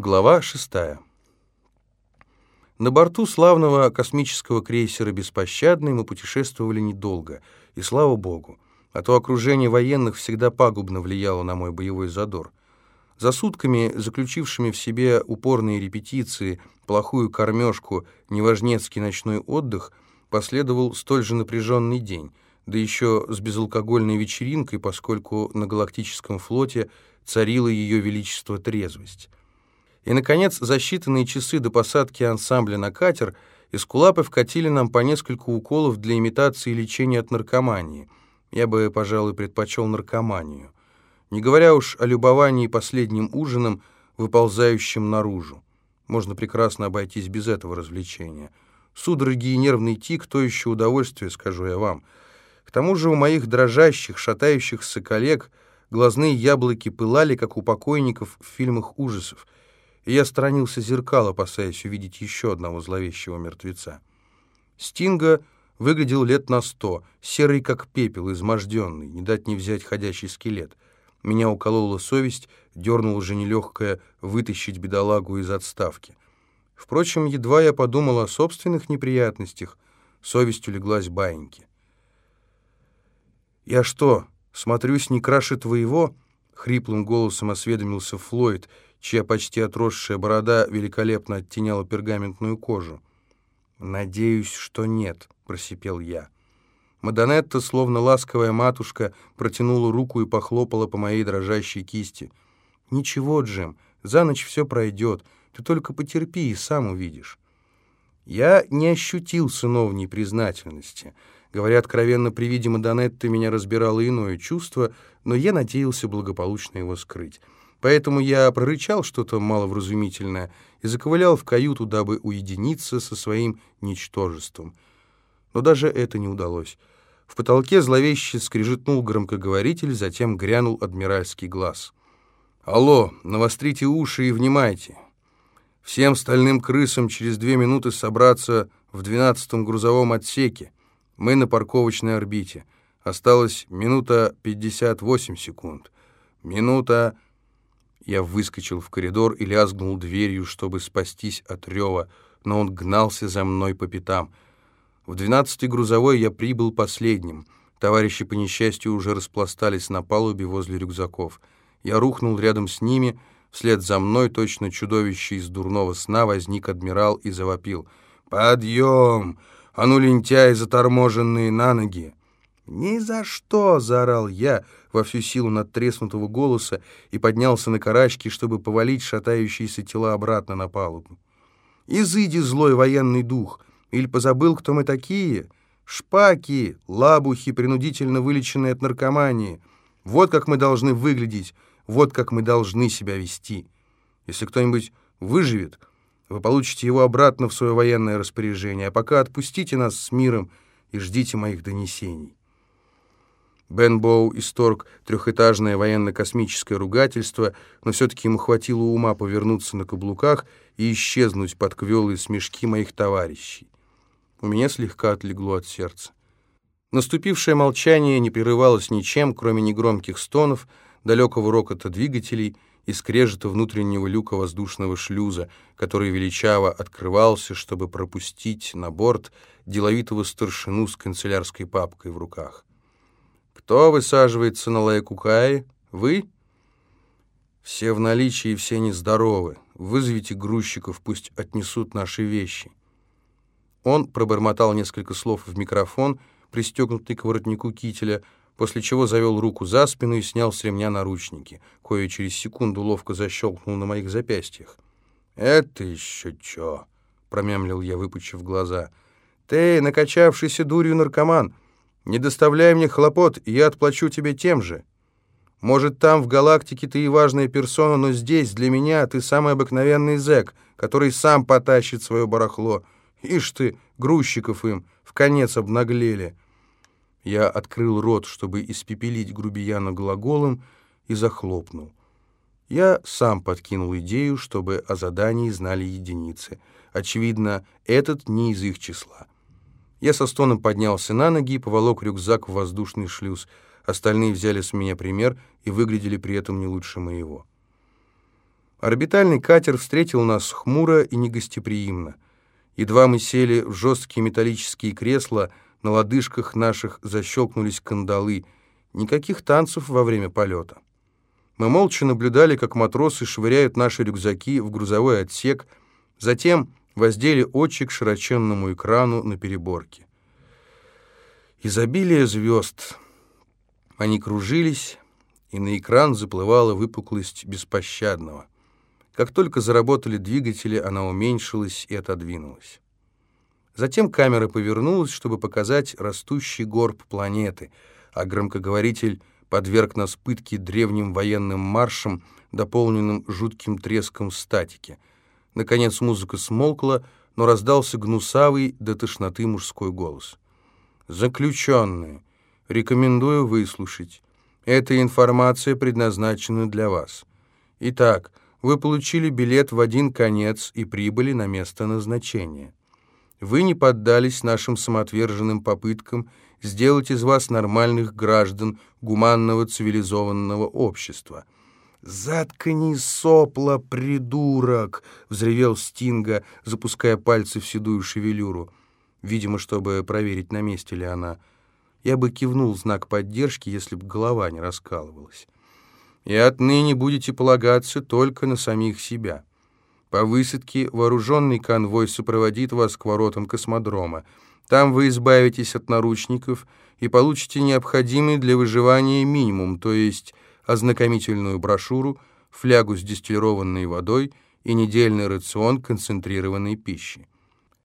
Глава 6. На борту славного космического крейсера «Беспощадный» мы путешествовали недолго, и слава богу, а то окружение военных всегда пагубно влияло на мой боевой задор. За сутками, заключившими в себе упорные репетиции, плохую кормежку, неважнецкий ночной отдых, последовал столь же напряженный день, да еще с безалкогольной вечеринкой, поскольку на галактическом флоте царила ее величество трезвость. И, наконец, за считанные часы до посадки ансамбля на катер эскулапы вкатили нам по несколько уколов для имитации лечения от наркомании. Я бы, пожалуй, предпочел наркоманию. Не говоря уж о любовании последним ужином, выползающим наружу. Можно прекрасно обойтись без этого развлечения. Судороги и нервный тик — то еще удовольствие, скажу я вам. К тому же у моих дрожащих, шатающихся коллег глазные яблоки пылали, как у покойников в фильмах ужасов — и я сторонился зеркал, опасаясь увидеть еще одного зловещего мертвеца. Стинга выглядел лет на сто, серый как пепел, изможденный, не дать не взять ходячий скелет. Меня уколола совесть, дернула же нелегкая вытащить бедолагу из отставки. Впрочем, едва я подумал о собственных неприятностях, совесть улеглась баиньки. «Я что, смотрюсь не краше твоего?» — хриплым голосом осведомился Флойд — чья почти отросшая борода великолепно оттеняла пергаментную кожу. «Надеюсь, что нет», — просипел я. Мадонетта, словно ласковая матушка, протянула руку и похлопала по моей дрожащей кисти. «Ничего, Джим, за ночь все пройдет. Ты только потерпи и сам увидишь». Я не ощутил сыновней признательности. Говоря откровенно, при виде Мадонетты меня разбирало иное чувство, но я надеялся благополучно его скрыть. Поэтому я прорычал что-то маловразумительное и заковылял в каюту, дабы уединиться со своим ничтожеством. Но даже это не удалось. В потолке зловеще скрижетнул громкоговоритель, затем грянул адмиральский глаз. «Алло, навострите уши и внимайте. Всем стальным крысам через две минуты собраться в двенадцатом грузовом отсеке. Мы на парковочной орбите. Осталось минута пятьдесят восемь секунд. Минута...» Я выскочил в коридор и лязгнул дверью, чтобы спастись от рева, но он гнался за мной по пятам. В двенадцатый грузовой я прибыл последним. Товарищи, по несчастью, уже распластались на палубе возле рюкзаков. Я рухнул рядом с ними, вслед за мной, точно чудовище из дурного сна, возник адмирал и завопил. «Подъем! А ну, лентяй, заторможенные на ноги!» «Ни за что!» — заорал я во всю силу надтреснутого голоса и поднялся на карачки, чтобы повалить шатающиеся тела обратно на палубу. «Изыди, злой военный дух! Или позабыл, кто мы такие? Шпаки, лабухи, принудительно вылеченные от наркомании. Вот как мы должны выглядеть, вот как мы должны себя вести. Если кто-нибудь выживет, вы получите его обратно в свое военное распоряжение, а пока отпустите нас с миром и ждите моих донесений». Бен Боу исторг трехэтажное военно-космическое ругательство, но все-таки ему хватило ума повернуться на каблуках и исчезнуть под квелые смешки моих товарищей. У меня слегка отлегло от сердца. Наступившее молчание не прерывалось ничем, кроме негромких стонов, далекого рокота двигателей и скрежета внутреннего люка воздушного шлюза, который величаво открывался, чтобы пропустить на борт деловитого старшину с канцелярской папкой в руках. Кто высаживается на Лайкукае? Вы? Все в наличии все нездоровы. Вызовите грузчиков, пусть отнесут наши вещи. Он пробормотал несколько слов в микрофон, пристегнутый к воротнику кителя, после чего завел руку за спину и снял с ремня наручники, кое через секунду ловко защелкнул на моих запястьях. «Это еще чё?» — промямлил я, выпучив глаза. «Ты, накачавшийся дурью наркоман!» Не доставляй мне хлопот, и я отплачу тебе тем же. Может, там, в галактике, ты и важная персона, но здесь, для меня, ты самый обыкновенный зэк, который сам потащит свое барахло. Ишь ты, грузчиков им, в конец обнаглели». Я открыл рот, чтобы испепелить грубияна глаголом, и захлопнул. Я сам подкинул идею, чтобы о задании знали единицы. Очевидно, этот не из их числа. Я со стоном поднялся на ноги и поволок рюкзак в воздушный шлюз. Остальные взяли с меня пример и выглядели при этом не лучше моего. Орбитальный катер встретил нас хмуро и негостеприимно. Едва мы сели в жесткие металлические кресла, на лодыжках наших защелкнулись кандалы. Никаких танцев во время полета. Мы молча наблюдали, как матросы швыряют наши рюкзаки в грузовой отсек, затем воздели очи к широченному экрану на переборке. Изобилие звезд. Они кружились, и на экран заплывала выпуклость беспощадного — как только заработали двигатели, она уменьшилась и отодвинулась. Затем камера повернулась, чтобы показать растущий горб планеты, а громкоговоритель подверг нас пытке древним военным маршем, дополненным жутким треском статики. Наконец музыка смолкла, но раздался гнусавый до тошноты мужской голос. «Заключенные, рекомендую выслушать. Эта информация предназначена для вас. Итак, вы получили билет в один конец и прибыли на место назначения. Вы не поддались нашим самоотверженным попыткам сделать из вас нормальных граждан гуманного цивилизованного общества. «Заткни сопла, придурок!» — взревел Стинга, запуская пальцы в седую шевелюру. Видимо, чтобы проверить, на месте ли она. Я бы кивнул знак поддержки, если бы голова не раскалывалась и отныне будете полагаться только на самих себя. По высадке вооруженный конвой сопроводит вас к воротам космодрома. Там вы избавитесь от наручников и получите необходимый для выживания минимум, то есть ознакомительную брошюру, флягу с дистиллированной водой и недельный рацион концентрированной пищи.